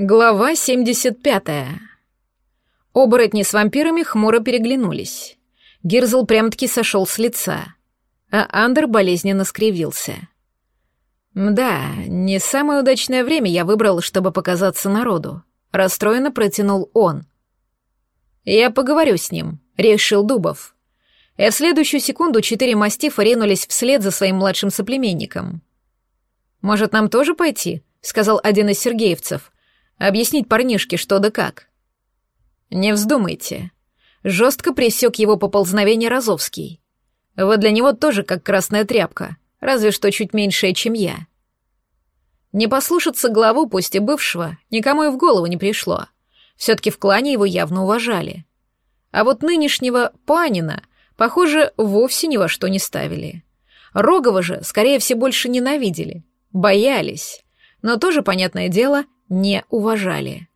Глава 75. Оборотни с вампирами хмуро переглянулись. Гирзл прям-таки сошел с лица, а Андер болезненно скривился. «Да, не самое удачное время я выбрал, чтобы показаться народу», — расстроенно протянул он. «Я поговорю с ним», — решил Дубов. И в следующую секунду четыре мастифа ринулись вслед за своим младшим соплеменником. «Может, нам тоже пойти?» — сказал один из сергеевцев — Объяснить парнишке, что да как. Не вздумайте. Жестко пресек его поползновение Розовский. Вы для него тоже как красная тряпка, разве что чуть меньшая, чем я. Не послушаться главу, пусть и бывшего, никому и в голову не пришло. Все-таки в клане его явно уважали. А вот нынешнего Панина, похоже, вовсе ни во что не ставили. Рогова же, скорее всего, больше ненавидели, боялись. Но тоже, понятное дело, не уважали.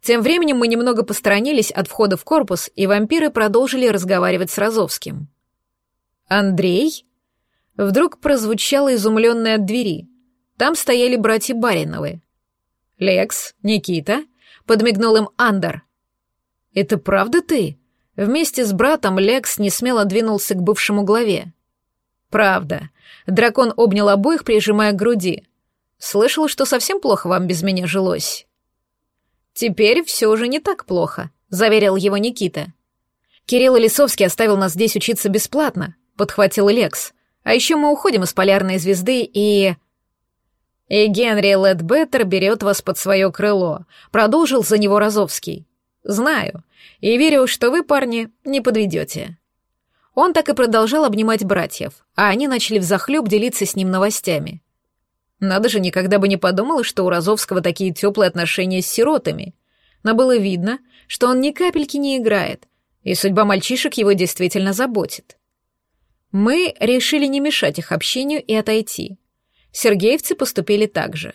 Тем временем мы немного посторонились от входа в корпус, и вампиры продолжили разговаривать с Розовским. «Андрей?» Вдруг прозвучало изумленное от двери. Там стояли братья Бариновы. «Лекс, Никита?» — подмигнул им Андер. «Это правда ты?» Вместе с братом Лекс несмело двинулся к бывшему главе. «Правда». Дракон обнял обоих, прижимая к груди. Слышал, что совсем плохо вам без меня жилось. Теперь все уже не так плохо, заверил его Никита. Кирилл Лисовский оставил нас здесь учиться бесплатно, подхватил Лекс. А еще мы уходим из полярной звезды и... И Генри Ледбеттер берет вас под свое крыло, продолжил за него Розовский. Знаю, и верю, что вы, парни, не подведете. Он так и продолжал обнимать братьев, а они начали взахлеб делиться с ним новостями. Надо же, никогда бы не подумала, что у Розовского такие теплые отношения с сиротами. Но было видно, что он ни капельки не играет, и судьба мальчишек его действительно заботит. Мы решили не мешать их общению и отойти. Сергеевцы поступили так же.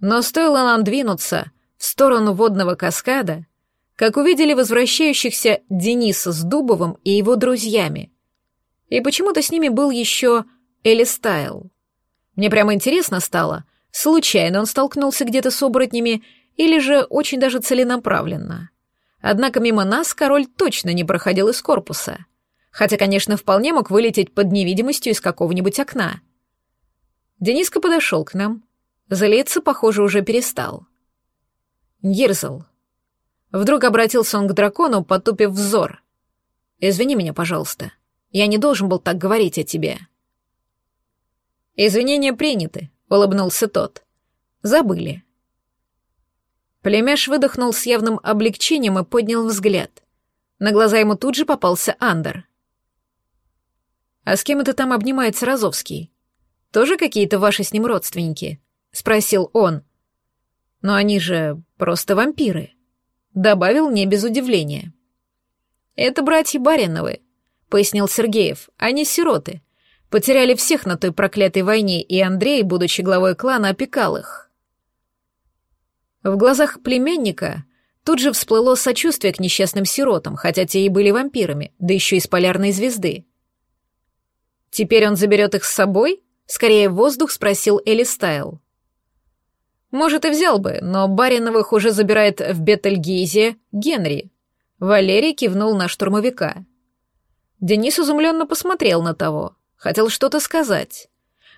Но стоило нам двинуться в сторону водного каскада, как увидели возвращающихся Дениса с Дубовым и его друзьями. И почему-то с ними был еще Элистайл. Мне прямо интересно стало, случайно он столкнулся где-то с оборотнями или же очень даже целенаправленно. Однако мимо нас король точно не проходил из корпуса. Хотя, конечно, вполне мог вылететь под невидимостью из какого-нибудь окна. Дениска подошел к нам. Залиться, похоже, уже перестал. Гирзл. Вдруг обратился он к дракону, потупив взор. «Извини меня, пожалуйста. Я не должен был так говорить о тебе». «Извинения приняты», — улыбнулся тот. «Забыли». Племяш выдохнул с явным облегчением и поднял взгляд. На глаза ему тут же попался Андер. «А с кем это там обнимается Розовский? Тоже какие-то ваши с ним родственники?» — спросил он. «Но они же просто вампиры», — добавил не без удивления. «Это братья Бариновы», — пояснил Сергеев, — «они сироты. Потеряли всех на той проклятой войне, и Андрей, будучи главой клана, опекал их. В глазах племянника тут же всплыло сочувствие к несчастным сиротам, хотя те и были вампирами, да еще из полярной звезды. «Теперь он заберет их с собой?» — скорее воздух спросил Элистайл. «Может, и взял бы, но Бариновых уже забирает в Бетельгейзе Генри». Валерий кивнул на штурмовика. Денис изумленно посмотрел на того. Хотел что-то сказать.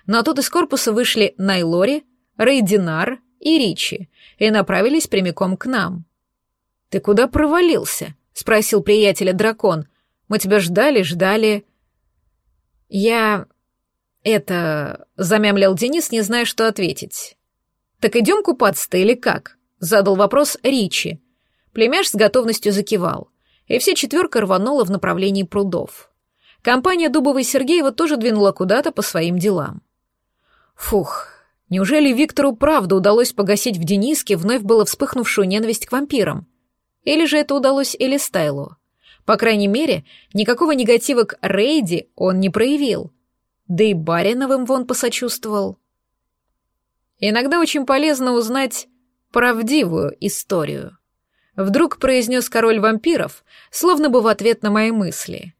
Но тут из корпуса вышли Найлори, Рейдинар и Ричи и направились прямиком к нам. «Ты куда провалился?» — спросил приятеля дракон. «Мы тебя ждали, ждали...» «Я...» «Это...» — замямлил Денис, не зная, что ответить. «Так идем купаться-то или как?» — задал вопрос Ричи. Племяш с готовностью закивал, и вся четверка рванула в направлении прудов. Компания Дубова и Сергеева тоже двинула куда-то по своим делам. Фух, неужели Виктору правда удалось погасить в Дениске вновь было вспыхнувшую ненависть к вампирам? Или же это удалось Элистайлу? По крайней мере, никакого негатива к Рейди он не проявил. Да и Бариновым вон посочувствовал. Иногда очень полезно узнать правдивую историю. Вдруг произнес король вампиров, словно бы в ответ на мои мысли.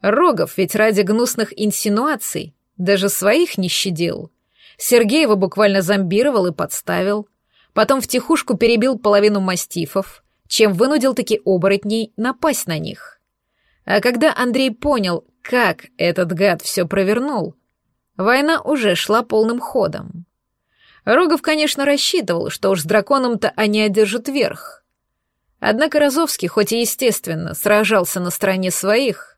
Рогов ведь ради гнусных инсинуаций даже своих не щадил. Сергеева буквально зомбировал и подставил. Потом втихушку перебил половину мастифов, чем вынудил таки оборотней напасть на них. А когда Андрей понял, как этот гад все провернул, война уже шла полным ходом. Рогов, конечно, рассчитывал, что уж с драконом-то они одержат верх. Однако Розовский, хоть и естественно, сражался на стороне своих,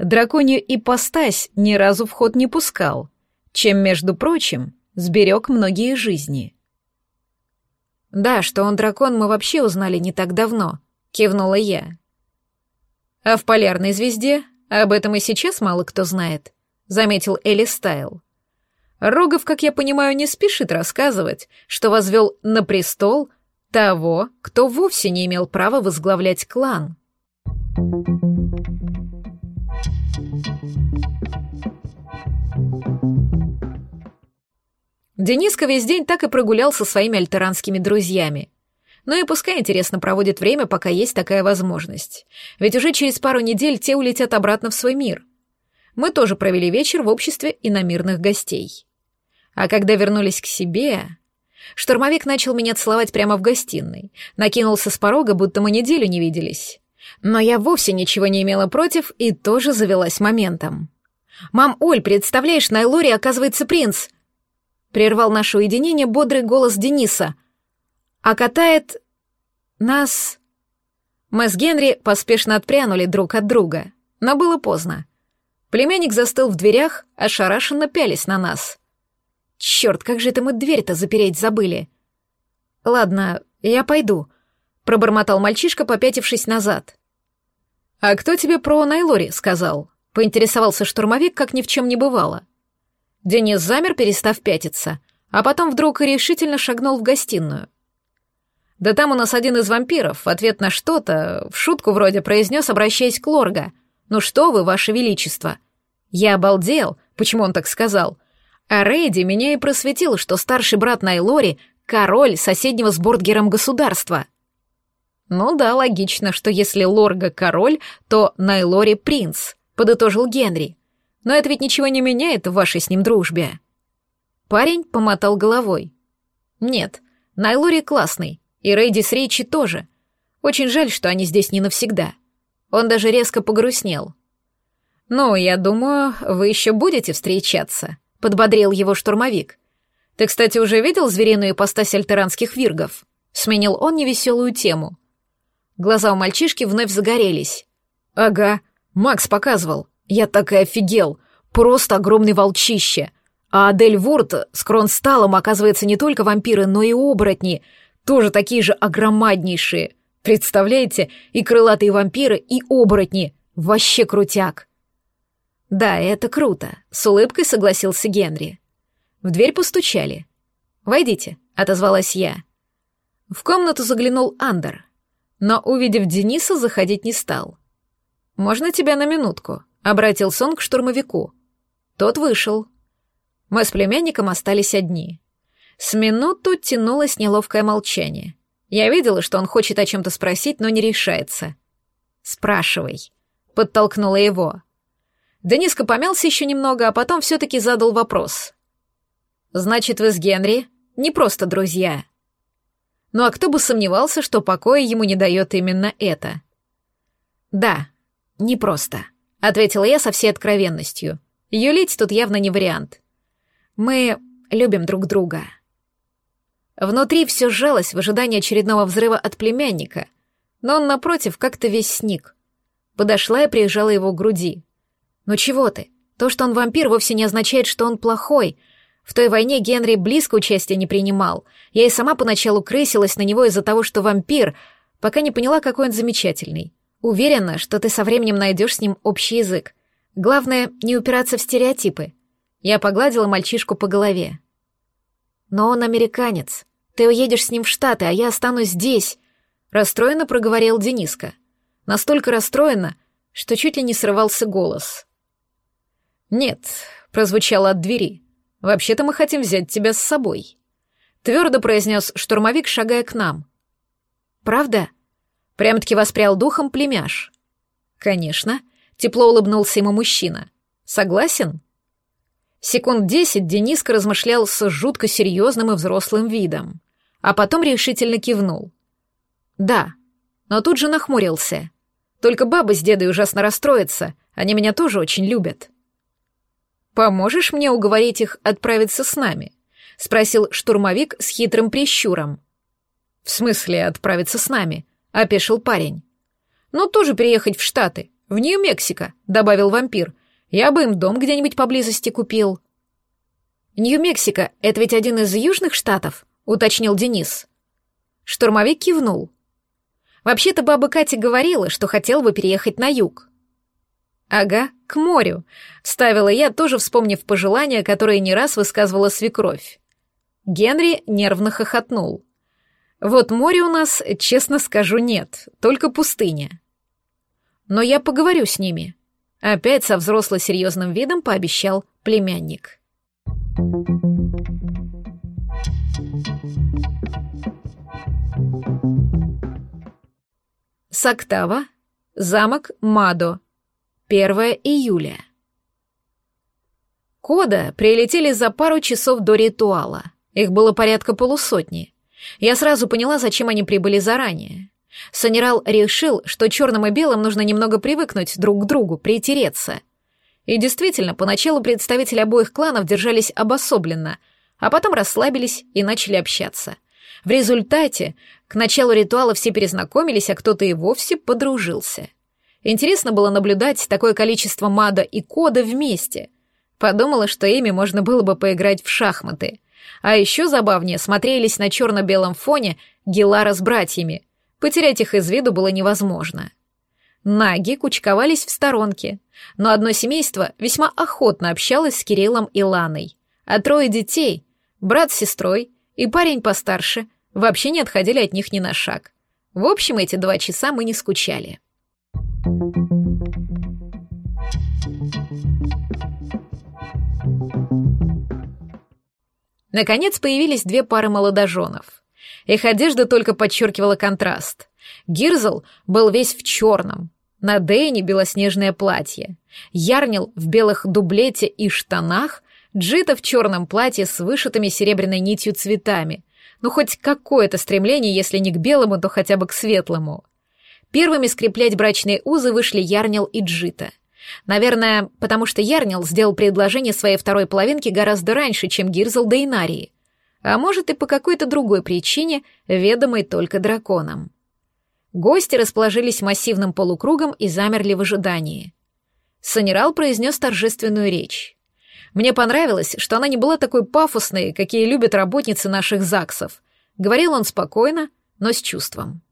драконью ипостась ни разу в ход не пускал, чем, между прочим, сберег многие жизни. «Да, что он дракон, мы вообще узнали не так давно», — кивнула я. «А в полярной звезде об этом и сейчас мало кто знает», — заметил Элли Стайл. Рогов, как я понимаю, не спешит рассказывать, что возвел на престол того, кто вовсе не имел права возглавлять клан. Дениска весь день так и прогулял со своими альтеранскими друзьями. Ну и пускай интересно проводит время, пока есть такая возможность. Ведь уже через пару недель те улетят обратно в свой мир. Мы тоже провели вечер в обществе иномирных гостей. А когда вернулись к себе... Штурмовик начал меня целовать прямо в гостиной, накинулся с порога, будто мы неделю не виделись. Но я вовсе ничего не имела против и тоже завелась моментом. «Мам, Оль, представляешь, на Элоре оказывается принц!» Прервал наше уединение бодрый голос Дениса. «А катает... нас...» Мы с Генри поспешно отпрянули друг от друга, но было поздно. Племянник застыл в дверях, ошарашенно пялись на нас. Черт, как же это мы дверь-то запереть забыли? Ладно, я пойду, пробормотал мальчишка, попятившись назад. А кто тебе про Найлори сказал? Поинтересовался штурмовик, как ни в чем не бывало. Денис замер, перестав пятиться, а потом вдруг решительно шагнул в гостиную. Да там у нас один из вампиров в ответ на что-то, в шутку вроде произнес, обращаясь к Лорга. «Ну что вы, ваше величество?» Я обалдел, почему он так сказал — а Рейди меня и просветил, что старший брат Найлори — король соседнего с Бордгером государства. Ну да, логично, что если Лорга — король, то Найлори — принц, — подытожил Генри. Но это ведь ничего не меняет в вашей с ним дружбе. Парень помотал головой. Нет, Найлори классный, и Рейди с Рейчи тоже. Очень жаль, что они здесь не навсегда. Он даже резко погрустнел. «Ну, я думаю, вы еще будете встречаться», — подбодрил его штурмовик. «Ты, кстати, уже видел звериную ипостась альтеранских виргов?» Сменил он невеселую тему. Глаза у мальчишки вновь загорелись. «Ага, Макс показывал. Я так и офигел. Просто огромный волчище. А Адель Вурт с Кронсталом, оказывается, не только вампиры, но и оборотни. Тоже такие же огромаднейшие. Представляете, и крылатые вампиры, и оборотни. Вообще крутяк. «Да, это круто», — с улыбкой согласился Генри. В дверь постучали. «Войдите», — отозвалась я. В комнату заглянул Андер, но, увидев Дениса, заходить не стал. «Можно тебя на минутку?» — обратился он к штурмовику. Тот вышел. Мы с племянником остались одни. С минуту тянулось неловкое молчание. Я видела, что он хочет о чем-то спросить, но не решается. «Спрашивай», — подтолкнула его. Дениска помялся еще немного, а потом все-таки задал вопрос. «Значит, вы с Генри не просто друзья?» Ну а кто бы сомневался, что покоя ему не дает именно это? «Да, не просто», — ответила я со всей откровенностью. Юлить тут явно не вариант. «Мы любим друг друга». Внутри все сжалось в ожидании очередного взрыва от племянника, но он, напротив, как-то весь сник. Подошла и прижала его к груди. «Ну чего ты? То, что он вампир, вовсе не означает, что он плохой. В той войне Генри близко участия не принимал. Я и сама поначалу крысилась на него из-за того, что вампир, пока не поняла, какой он замечательный. Уверена, что ты со временем найдешь с ним общий язык. Главное, не упираться в стереотипы». Я погладила мальчишку по голове. «Но он американец. Ты уедешь с ним в Штаты, а я останусь здесь», — расстроенно проговорил Дениска. Настолько расстроенно, что чуть ли не срывался голос. «Нет», — прозвучало от двери. «Вообще-то мы хотим взять тебя с собой», — твердо произнес штурмовик, шагая к нам. «Правда?» — прям-таки воспрял духом племяш. «Конечно», — тепло улыбнулся ему мужчина. «Согласен?» Секунд десять Дениска размышлял с жутко серьезным и взрослым видом, а потом решительно кивнул. «Да», но тут же нахмурился. «Только баба с дедой ужасно расстроятся, они меня тоже очень любят». «Поможешь мне уговорить их отправиться с нами?» — спросил штурмовик с хитрым прищуром. «В смысле отправиться с нами?» — опешил парень. «Ну, тоже переехать в Штаты, в Нью-Мексико», — добавил вампир. «Я бы им дом где-нибудь поблизости купил». «Нью-Мексико — это ведь один из южных штатов?» — уточнил Денис. Штурмовик кивнул. «Вообще-то баба Катя говорила, что хотел бы переехать на юг». «Ага, к морю», — ставила я, тоже вспомнив пожелания, которые не раз высказывала свекровь. Генри нервно хохотнул. «Вот море у нас, честно скажу, нет, только пустыня». «Но я поговорю с ними», — опять со взросло серьезным видом пообещал племянник. Сактава, замок Мадо, 1 июля. Кода прилетели за пару часов до ритуала. Их было порядка полусотни. Я сразу поняла, зачем они прибыли заранее. Санерал решил, что черным и белым нужно немного привыкнуть друг к другу, притереться. И действительно, поначалу представители обоих кланов держались обособленно, а потом расслабились и начали общаться. В результате, к началу ритуала все перезнакомились, а кто-то и вовсе подружился. Интересно было наблюдать такое количество мада и кода вместе. Подумала, что ими можно было бы поиграть в шахматы. А еще забавнее смотрелись на черно-белом фоне Гелара с братьями. Потерять их из виду было невозможно. Наги кучковались в сторонке, но одно семейство весьма охотно общалось с Кириллом и Ланой, а трое детей, брат с сестрой и парень постарше, вообще не отходили от них ни на шаг. В общем, эти два часа мы не скучали. Наконец появились две пары молодоженов. Их одежда только подчеркивала контраст. Гирзл был весь в черном. На Дэйне белоснежное платье. Ярнил в белых дублете и штанах, Джита в черном платье с вышитыми серебряной нитью цветами. Ну, хоть какое-то стремление, если не к белому, то хотя бы к светлому. Первыми скреплять брачные узы вышли Ярнил и Джита. Наверное, потому что Ярнил сделал предложение своей второй половинке гораздо раньше, чем Гирзл Дейнарии. А может и по какой-то другой причине, ведомой только драконам. Гости расположились массивным полукругом и замерли в ожидании. Санерал произнес торжественную речь. Мне понравилось, что она не была такой пафосной, какие любят работницы наших ЗАГСов. Говорил он спокойно, но с чувством.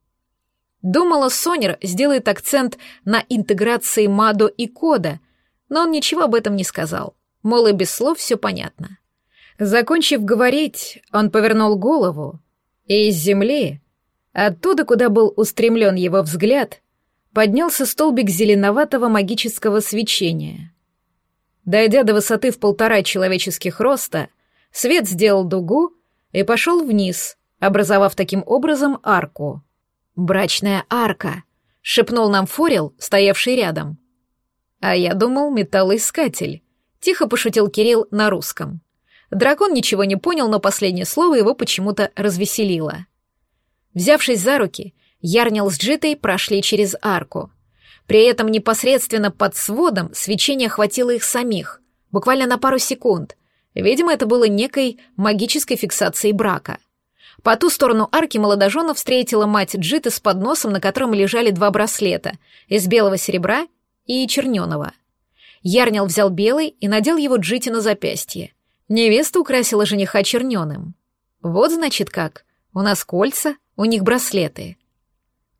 Думала, Сонер сделает акцент на интеграции Мадо и Кода, но он ничего об этом не сказал. Мол, и без слов все понятно. Закончив говорить, он повернул голову, и из земли Оттуда, куда был устремлен его взгляд, поднялся столбик зеленоватого магического свечения. Дойдя до высоты в полтора человеческих роста, свет сделал дугу и пошел вниз, образовав таким образом арку. «Брачная арка», — шепнул нам Форел, стоявший рядом. «А я думал, металлоискатель», — тихо пошутил Кирилл на русском. Дракон ничего не понял, но последнее слово его почему-то развеселило. Взявшись за руки, Ярнил с Джитой прошли через арку. При этом непосредственно под сводом свечение охватило их самих, буквально на пару секунд. Видимо, это было некой магической фиксацией брака. По ту сторону арки молодожена встретила мать Джиты с подносом, на котором лежали два браслета из белого серебра и черненого. Ярнил взял белый и надел его Джите на запястье. Невеста украсила жениха черненым. Вот значит как. У нас кольца, у них браслеты.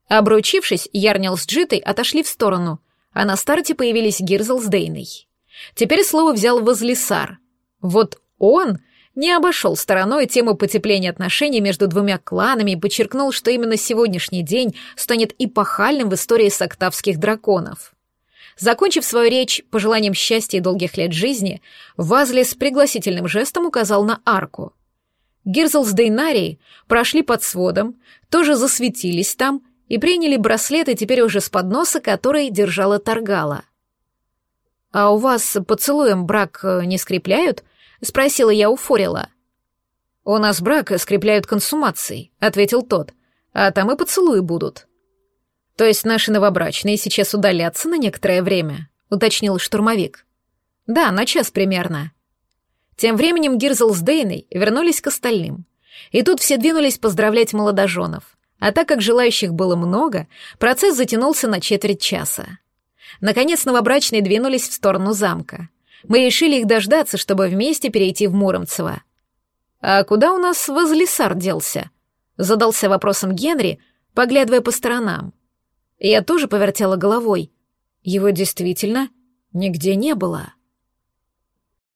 Обручившись, Ярнил с Джитой отошли в сторону, а на старте появились Гирзл с Дейной. Теперь слово взял Возлисар. Вот он не обошел стороной тему потепления отношений между двумя кланами и подчеркнул, что именно сегодняшний день станет эпохальным в истории сактавских драконов. Закончив свою речь пожеланием счастья и долгих лет жизни, Вазли с пригласительным жестом указал на арку. Гирзл с Дейнарией прошли под сводом, тоже засветились там и приняли браслеты теперь уже с подноса, который держала Таргала. «А у вас поцелуем брак э, не скрепляют?» — спросила я у Форила. «У нас брак скрепляют консумацией», — ответил тот. «А там и поцелуи будут». «То есть наши новобрачные сейчас удалятся на некоторое время?» — уточнил штурмовик. «Да, на час примерно». Тем временем Гирзл с Дейной вернулись к остальным. И тут все двинулись поздравлять молодоженов. А так как желающих было много, процесс затянулся на четверть часа. Наконец новобрачные двинулись в сторону замка. Мы решили их дождаться, чтобы вместе перейти в Муромцево. «А куда у нас возлесар делся?» — задался вопросом Генри, поглядывая по сторонам. Я тоже повертела головой. Его действительно нигде не было.